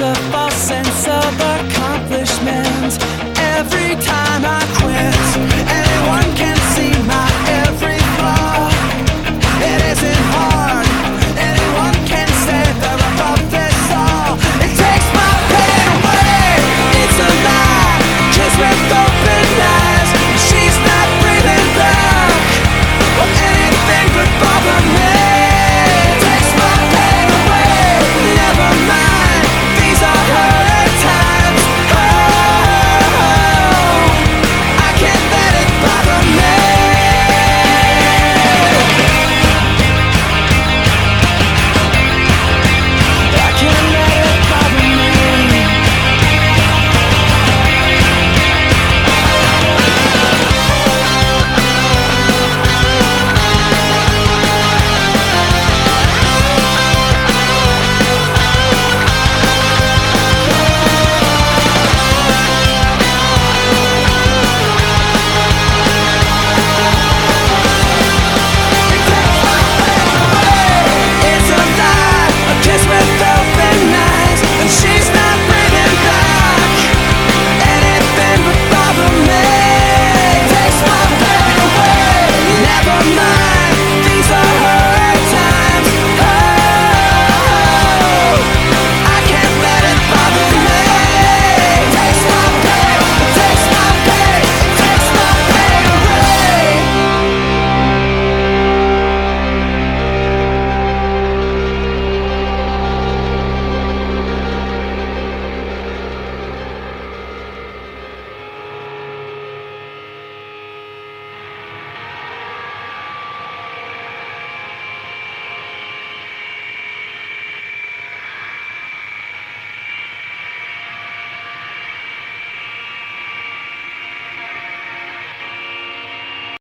up